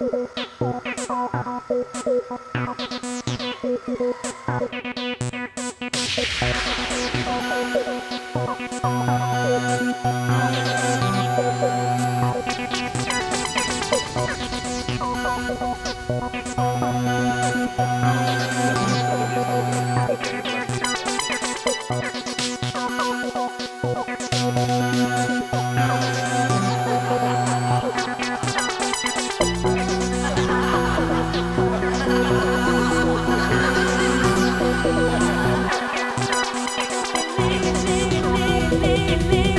Oh. leave me.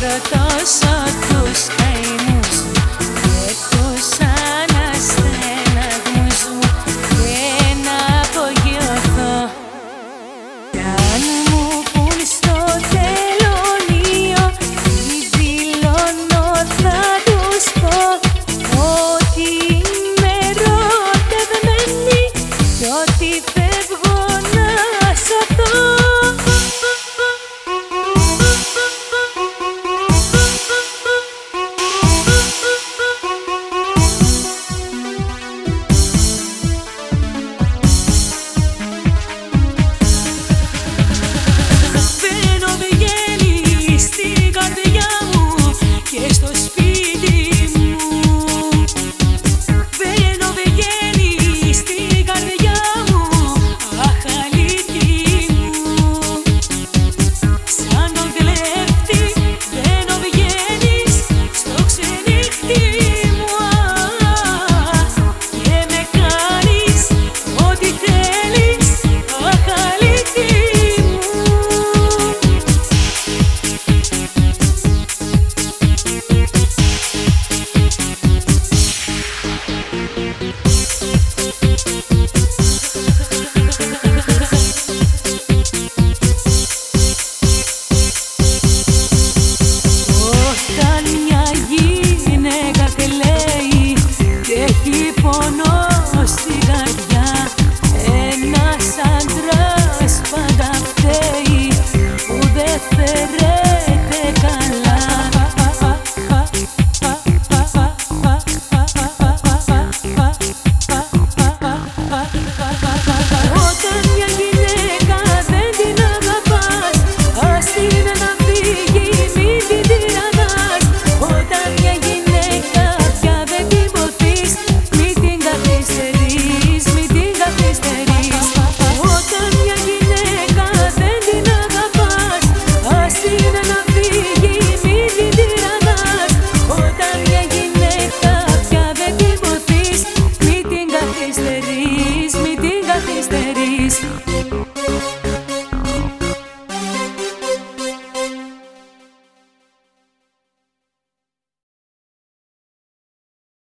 παρατάσα τους στέιμου